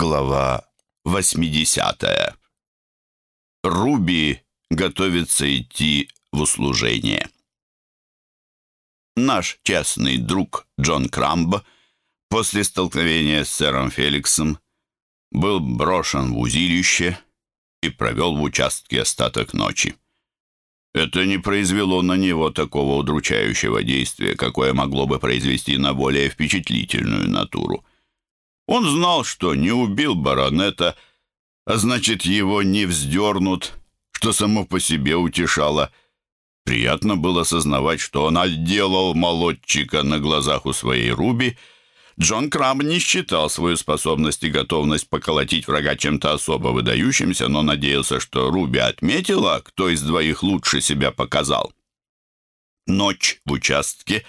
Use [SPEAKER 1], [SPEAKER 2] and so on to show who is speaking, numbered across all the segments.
[SPEAKER 1] Глава 80. Руби готовится идти в услужение. Наш честный друг Джон Крамб после столкновения с сэром Феликсом был брошен в узилище и провел в участке остаток ночи. Это не произвело на него такого удручающего действия, какое могло бы произвести на более впечатлительную натуру. Он знал, что не убил баронета, а значит, его не вздернут, что само по себе утешало. Приятно было сознавать, что он отделал молодчика на глазах у своей Руби. Джон Краб не считал свою способность и готовность поколотить врага чем-то особо выдающимся, но надеялся, что Руби отметила, кто из двоих лучше себя показал. Ночь в участке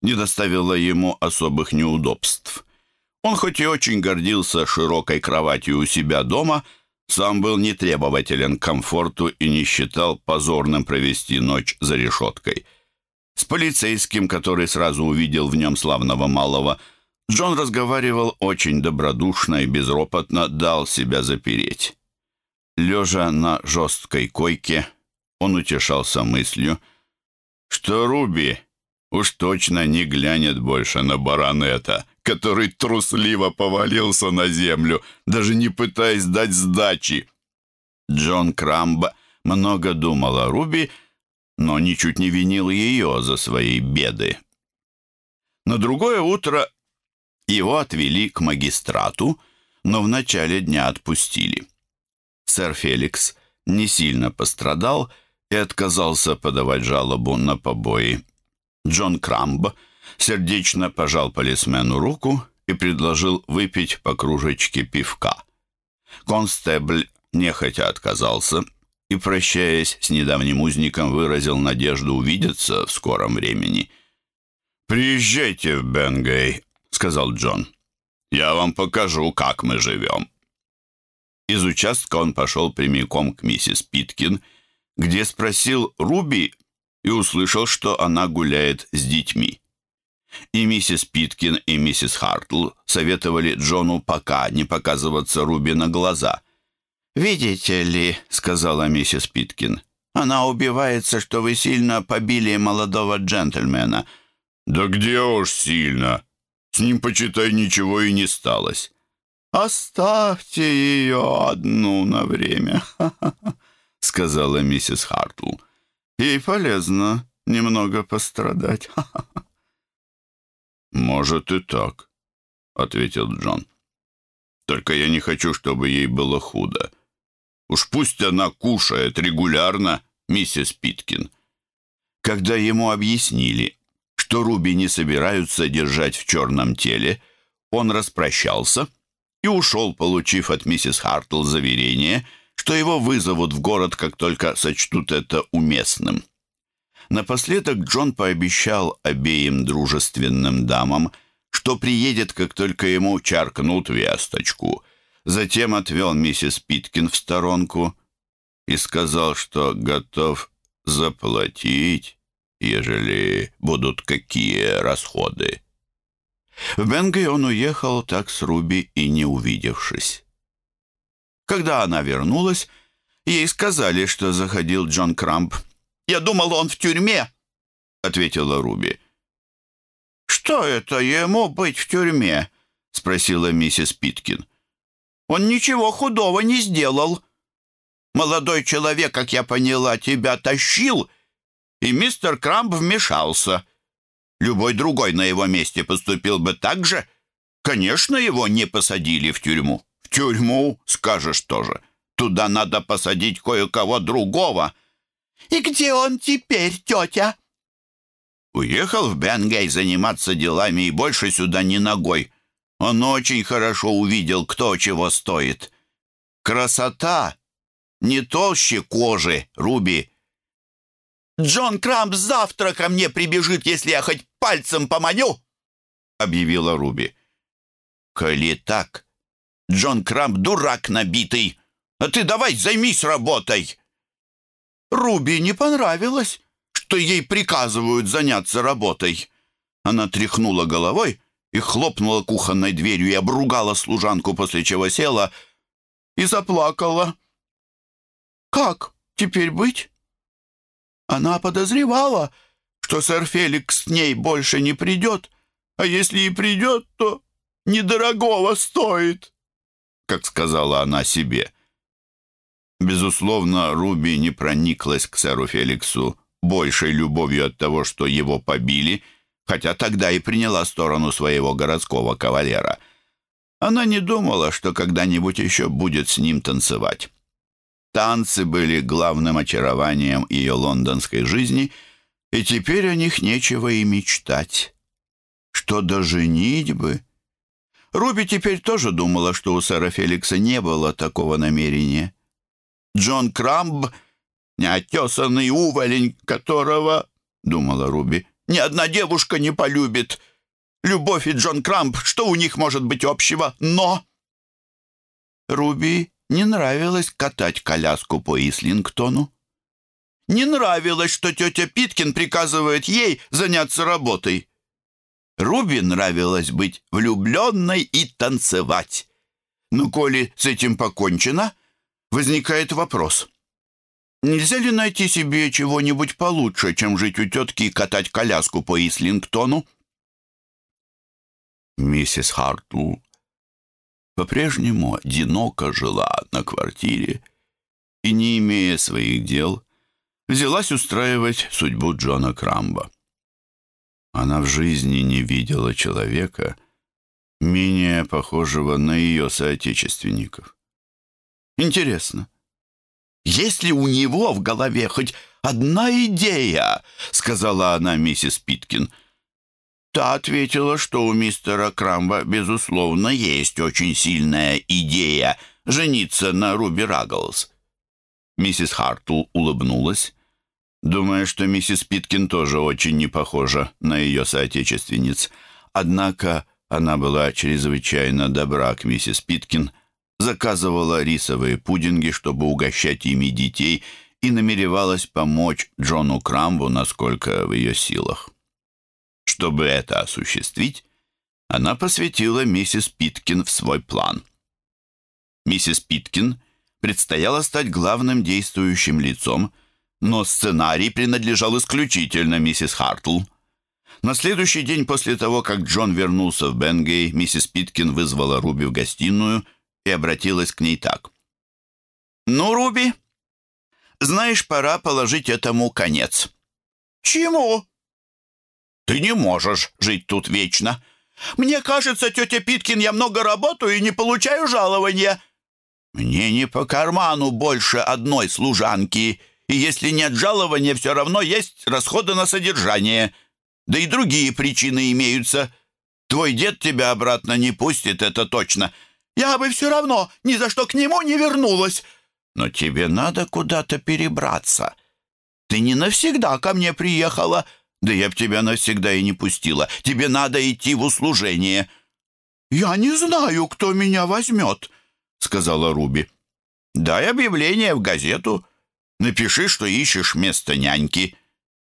[SPEAKER 1] не доставила ему особых неудобств. Он хоть и очень гордился широкой кроватью у себя дома, сам был нетребователен к комфорту и не считал позорным провести ночь за решеткой. С полицейским, который сразу увидел в нем славного малого, Джон разговаривал очень добродушно и безропотно дал себя запереть. Лежа на жесткой койке, он утешался мыслью, что Руби уж точно не глянет больше на баронета, который трусливо повалился на землю, даже не пытаясь дать сдачи. Джон Крамб много думал о Руби, но ничуть не винил ее за свои беды. На другое утро его отвели к магистрату, но в начале дня отпустили. Сэр Феликс не сильно пострадал и отказался подавать жалобу на побои. Джон Крамб сердечно пожал полисмену руку и предложил выпить по кружечке пивка. Констебль нехотя отказался и, прощаясь с недавним узником, выразил надежду увидеться в скором времени. «Приезжайте в Бенгей», — сказал Джон. «Я вам покажу, как мы живем». Из участка он пошел прямиком к миссис Питкин, где спросил Руби и услышал, что она гуляет с детьми. И миссис Питкин, и миссис Хартл советовали Джону пока не показываться Руби на глаза. «Видите ли», — сказала миссис Питкин, — «она убивается, что вы сильно побили молодого джентльмена». «Да где уж сильно? С ним, почитай, ничего и не сталось». «Оставьте ее одну на время», — сказала миссис Хартл. «Ей полезно немного пострадать». «Может и так», — ответил Джон. «Только я не хочу, чтобы ей было худо. Уж пусть она кушает регулярно, миссис Питкин». Когда ему объяснили, что Руби не собираются держать в черном теле, он распрощался и ушел, получив от миссис Хартл заверение, что его вызовут в город, как только сочтут это уместным. Напоследок Джон пообещал обеим дружественным дамам, что приедет, как только ему чаркнут весточку. Затем отвел миссис Питкин в сторонку и сказал, что готов заплатить, ежели будут какие расходы. В Бенгей он уехал так с Руби и не увидевшись. Когда она вернулась, ей сказали, что заходил Джон Крамп я думал, он в тюрьме», — ответила Руби. «Что это ему быть в тюрьме?» — спросила миссис Питкин. «Он ничего худого не сделал. Молодой человек, как я поняла, тебя тащил, и мистер Крамп вмешался. Любой другой на его месте поступил бы так же. Конечно, его не посадили в тюрьму. В тюрьму, скажешь тоже. Туда надо посадить кое-кого другого». «И где он теперь, тетя?» «Уехал в Бенгей заниматься делами и больше сюда ни ногой. Он очень хорошо увидел, кто чего стоит. Красота не толще кожи, Руби». «Джон Крамп завтра ко мне прибежит, если я хоть пальцем поманю!» — объявила Руби. «Коли так, Джон Крамп дурак набитый, а ты давай займись работой!» Руби не понравилось, что ей приказывают заняться работой. Она тряхнула головой и хлопнула кухонной дверью и обругала служанку, после чего села и заплакала. «Как теперь быть?» Она подозревала, что сэр Феликс с ней больше не придет, а если и придет, то недорогого стоит, как сказала она себе. Безусловно, Руби не прониклась к сэру Феликсу большей любовью от того, что его побили, хотя тогда и приняла сторону своего городского кавалера. Она не думала, что когда-нибудь еще будет с ним танцевать. Танцы были главным очарованием ее лондонской жизни, и теперь о них нечего и мечтать. Что до женитьбы... Руби теперь тоже думала, что у сэра Феликса не было такого намерения. Джон Крамб — неотесанный уволень, которого, — думала Руби, — ни одна девушка не полюбит. Любовь и Джон Крамб, что у них может быть общего? Но... Руби не нравилось катать коляску по Ислингтону. Не нравилось, что тетя Питкин приказывает ей заняться работой. Руби нравилось быть влюбленной и танцевать. Но коли с этим покончено, возникает вопрос. Нельзя ли найти себе чего-нибудь получше, чем жить у тетки и катать коляску по Ислингтону? Миссис Хартл по-прежнему одиноко жила на квартире и, не имея своих дел, взялась устраивать судьбу Джона Крамба. Она в жизни не видела человека, менее похожего на ее соотечественников. Интересно, есть ли у него в голове хоть одна идея, сказала она миссис Питкин. Та ответила, что у мистера Крамба, безусловно, есть очень сильная идея жениться на Руби Рагглз. Миссис Хартл улыбнулась думая, что миссис Питкин тоже очень не похожа на ее соотечественниц. Однако она была чрезвычайно добра к миссис Питкин, заказывала рисовые пудинги, чтобы угощать ими детей, и намеревалась помочь Джону Крамбу, насколько в ее силах. Чтобы это осуществить, она посвятила миссис Питкин в свой план. Миссис Питкин предстояло стать главным действующим лицом – но сценарий принадлежал исключительно миссис Хартл. На следующий день после того, как Джон вернулся в Бенгей, миссис Питкин вызвала Руби в гостиную и обратилась к ней так. «Ну, Руби, знаешь, пора положить этому конец». «Чему?» «Ты не можешь жить тут вечно. Мне кажется, тетя Питкин, я много работаю и не получаю жалования». «Мне не по карману больше одной служанки», и если нет жалования, все равно есть расходы на содержание. Да и другие причины имеются. Твой дед тебя обратно не пустит, это точно. Я бы все равно ни за что к нему не вернулась. Но тебе надо куда-то перебраться. Ты не навсегда ко мне приехала, да я б тебя навсегда и не пустила. Тебе надо идти в услужение». «Я не знаю, кто меня возьмет», — сказала Руби. «Дай объявление в газету. Напиши, что ищешь место няньки.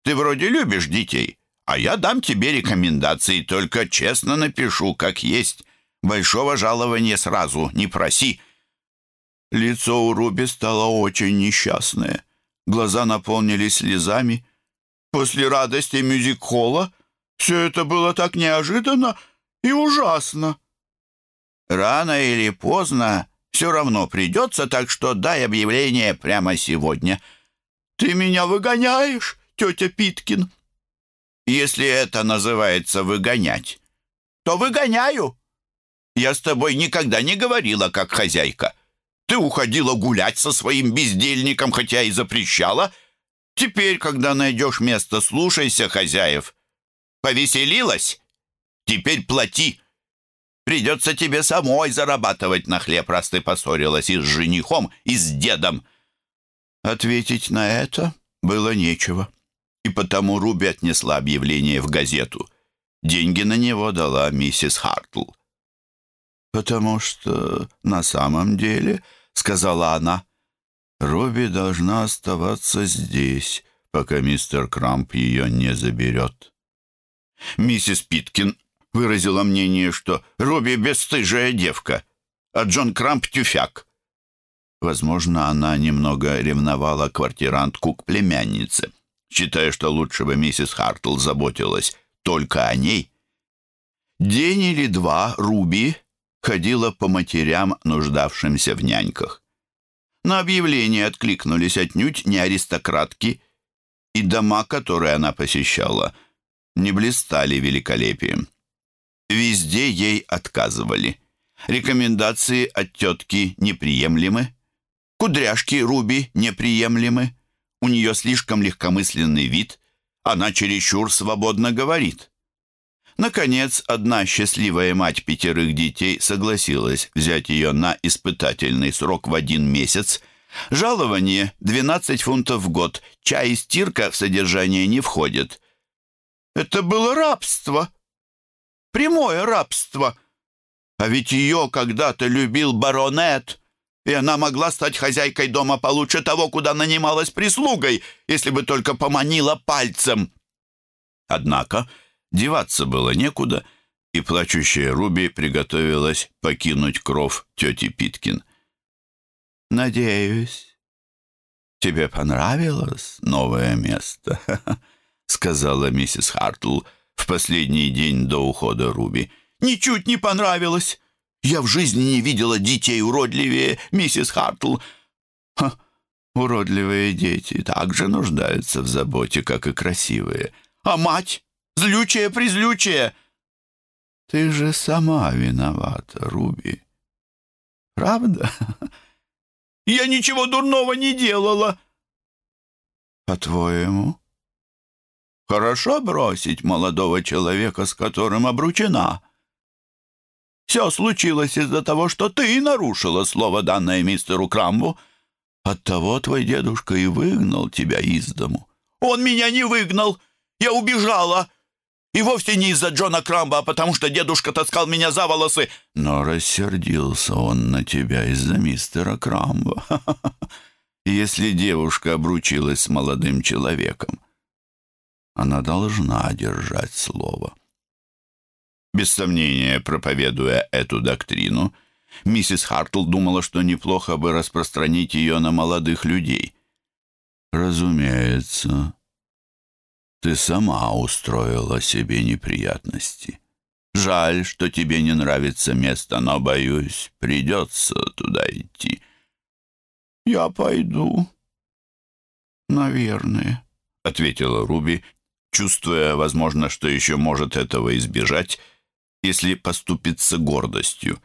[SPEAKER 1] Ты вроде любишь детей, а я дам тебе рекомендации, только честно напишу, как есть. Большого жалования сразу не проси». Лицо у Руби стало очень несчастное. Глаза наполнились слезами. После радости мюзик-холла все это было так неожиданно и ужасно. Рано или поздно все равно придется, так что дай объявление прямо сегодня». «Ты меня выгоняешь, тетя Питкин?» «Если это называется выгонять, то выгоняю. Я с тобой никогда не говорила, как хозяйка. Ты уходила гулять со своим бездельником, хотя и запрещала. Теперь, когда найдешь место, слушайся хозяев. Повеселилась? Теперь плати». Придется тебе самой зарабатывать на хлеб, раз ты поссорилась и с женихом, и с дедом». Ответить на это было нечего. И потому Руби отнесла объявление в газету. Деньги на него дала миссис Хартл. «Потому что на самом деле, — сказала она, — Руби должна оставаться здесь, пока мистер Крамп ее не заберет». Миссис Питкин выразила мнение, что Руби бесстыжая девка, а Джон Крамп тюфяк. Возможно, она немного ревновала квартирантку к племяннице, считая, что лучше бы миссис Хартл заботилась только о ней. День или два Руби ходила по матерям, нуждавшимся в няньках. На объявление откликнулись отнюдь не аристократки, и дома, которые она посещала, не блистали великолепием. Везде ей отказывали. Рекомендации от тетки неприемлемы. Кудряшки Руби неприемлемы. У нее слишком легкомысленный вид. Она чересчур свободно говорит. Наконец, одна счастливая мать пятерых детей согласилась взять ее на испытательный срок в один месяц. Жалование — 12 фунтов в год. Чай и стирка в содержание не входят. Это было рабство. Прямое рабство. А ведь ее когда-то любил баронет, и она могла стать хозяйкой дома получше того, куда нанималась прислугой, если бы только поманила пальцем. Однако Деваться было некуда, и плачущая Руби приготовилась покинуть кров тети Питкин. «Надеюсь, тебе понравилось новое место?» — сказала миссис Хартл в последний день до ухода Руби. «Ничуть не понравилось. Я в жизни не видела детей уродливее, миссис Хартл». Ха, «Уродливые дети также нуждаются в заботе, как и красивые. А мать?» Злючая-призлючая!» «Ты же сама виновата, Руби. Правда?» «Я ничего дурного не делала!» «По-твоему, хорошо бросить молодого человека, с которым обручена?» «Все случилось из-за того, что ты нарушила слово, данное мистеру Крамбу. Оттого твой дедушка и выгнал тебя из дому». «Он меня не выгнал! Я убежала!» И вовсе не из-за Джона Крамба, а потому что дедушка таскал меня за волосы. Но рассердился он на тебя из-за мистера Крамба. Если девушка обручилась с молодым человеком, она должна держать слово. Без сомнения, проповедуя эту доктрину, миссис Хартл думала, что неплохо бы распространить ее на молодых людей. Разумеется, ты сама устроила себе неприятности. Жаль, что тебе не нравится место, но, боюсь, придется туда идти. Я пойду. Наверное, — ответила Руби, чувствуя, возможно, что еще может этого избежать, если поступиться гордостью.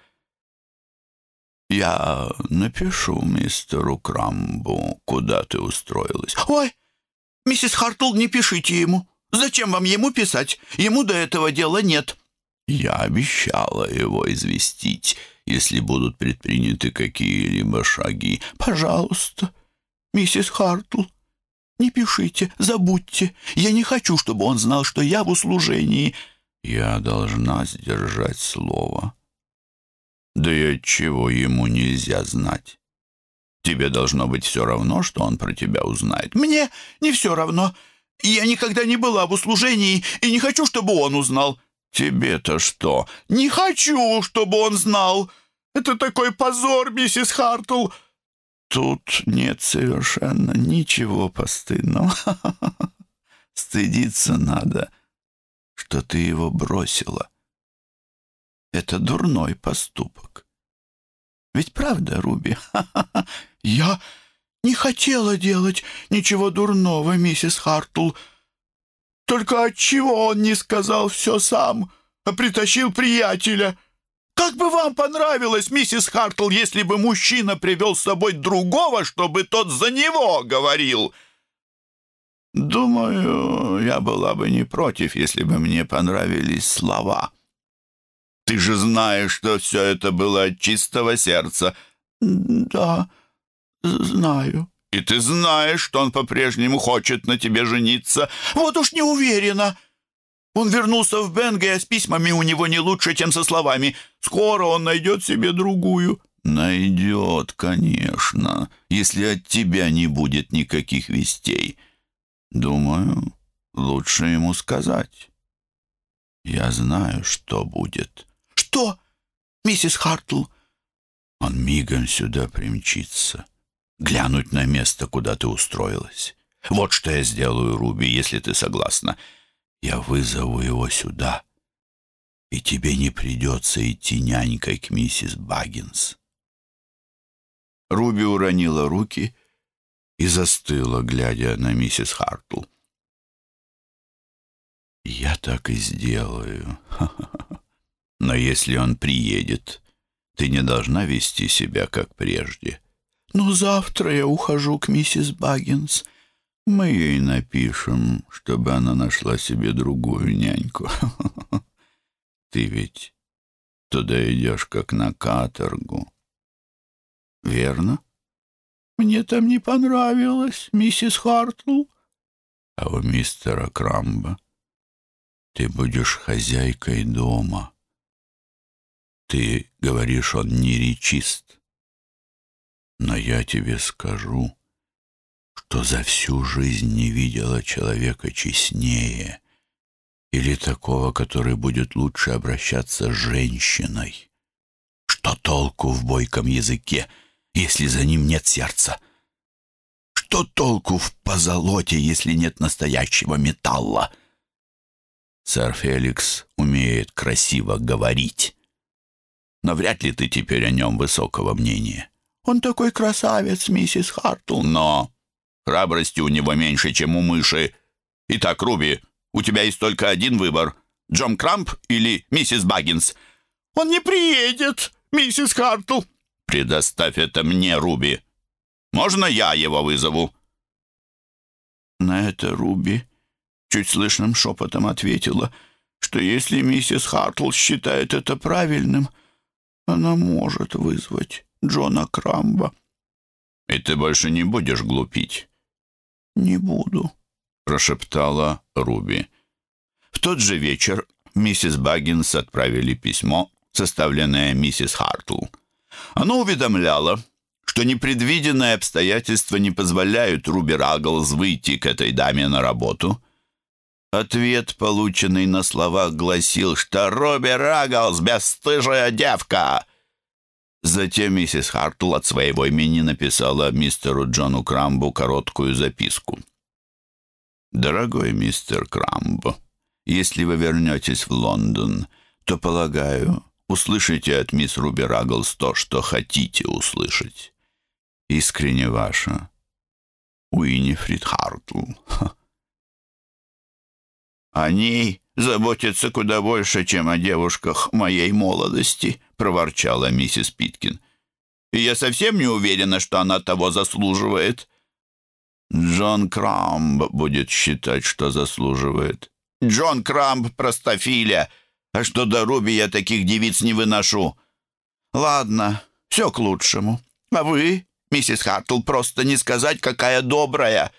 [SPEAKER 1] «Я напишу мистеру Крамбу, куда ты устроилась». «Ой!» «Миссис Хартл, не пишите ему. Зачем вам ему писать? Ему до этого дела нет». «Я обещала его известить, если будут предприняты какие-либо шаги. Пожалуйста, миссис Хартл, не пишите, забудьте. Я не хочу, чтобы он знал, что я в услужении». «Я должна сдержать слово». «Да и отчего ему нельзя знать?» Тебе должно быть все равно, что он про тебя узнает. Мне не все равно. Я никогда не была в услужении и не хочу, чтобы он узнал. Тебе-то что? Не хочу, чтобы он знал. Это такой позор, миссис Хартл. Тут нет совершенно ничего постыдного. Стыдиться надо, что ты его бросила. Это дурной поступок. Ведь правда, Руби? Я не хотела делать ничего дурного, миссис Хартл. Только отчего он не сказал все сам, а притащил приятеля? Как бы вам понравилось, миссис Хартл, если бы мужчина привел с собой другого, чтобы тот за него говорил?» «Думаю, я была бы не против, если бы мне понравились слова». Ты же знаешь, что все это было от чистого сердца». «Да, знаю». «И ты знаешь, что он по-прежнему хочет на тебе жениться?» «Вот уж не уверена». Он вернулся в Бенге, а с письмами у него не лучше, чем со словами. Скоро он найдет себе другую». «Найдет, конечно, если от тебя не будет никаких вестей. Думаю, лучше ему сказать». Я знаю, что будет.
[SPEAKER 2] Что, миссис Хартл?
[SPEAKER 1] Он мигом сюда примчится. Глянуть на место, куда ты устроилась. Вот что я сделаю, Руби, если ты согласна. Я вызову его сюда, и тебе не придется идти нянькой к миссис Баггинс. Руби уронила руки и застыла, глядя на миссис Хартл. «Я так и сделаю. Но если он приедет, ты не должна вести себя, как прежде».
[SPEAKER 2] «Ну, завтра я ухожу к миссис Баггинс»,
[SPEAKER 1] мы ей напишем, чтобы она нашла себе другую няньку. Ты ведь туда идешь как на каторгу. Верно?
[SPEAKER 2] Мне там не понравилось, миссис Хартл.
[SPEAKER 1] А у мистера Крамба ты будешь хозяйкой дома. Ты говоришь, он не речист. Но я тебе скажу, что за всю жизнь не видела человека честнее или такого, который будет лучше обращаться с женщиной. Что толку в бойком языке, если за ним нет сердца? Что толку в позолоте, если нет настоящего металла? Сэр Феликс умеет красиво говорить. Но вряд ли ты теперь о нем высокого мнения.
[SPEAKER 2] Он такой красавец, миссис Хартл,
[SPEAKER 1] но Храбрости у него меньше, чем у мыши. Итак, Руби, у тебя есть только один выбор. Джон Крамп или миссис Баггинс?»
[SPEAKER 2] «Он не приедет, миссис Хартл».
[SPEAKER 1] «Предоставь это мне, Руби. Можно я его вызову?»
[SPEAKER 2] На это Руби чуть слышным шепотом ответила, что если миссис Хартл считает это правильным, она может вызвать Джона Крамба.
[SPEAKER 1] «И ты больше не будешь глупить?»
[SPEAKER 2] «Не буду», —
[SPEAKER 1] прошептала Руби. В тот же вечер миссис Баггинс отправили письмо, составленное миссис Хартл. Оно уведомляло, что непредвиденные обстоятельства не позволяют Руби Рагглз выйти к этой даме на работу. Ответ, полученный на словах, гласил, что Руби Рагглз — бесстыжая девка. Затем миссис Хартл от своего имени написала мистеру Джону Крамбу короткую записку. «Дорогой мистер Крамб, если вы вернетесь в Лондон, то, полагаю, услышите от мисс Руби Рагглс то, что хотите услышать. Искренне ваша, Уинифрид Хартл». «О ней заботится куда больше, чем о девушках моей молодости», — проворчала миссис Питкин. «И я совсем не уверена, что она того заслуживает». «Джон Крамб будет считать, что заслуживает». «Джон Крамб — простофиля, а что до Руби я таких девиц не выношу». «Ладно, все к лучшему. А вы, миссис Хартл, просто не сказать, какая добрая».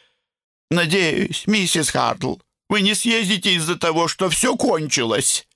[SPEAKER 1] «Надеюсь, миссис Хартл, вы не съездите из-за того, что все кончилось».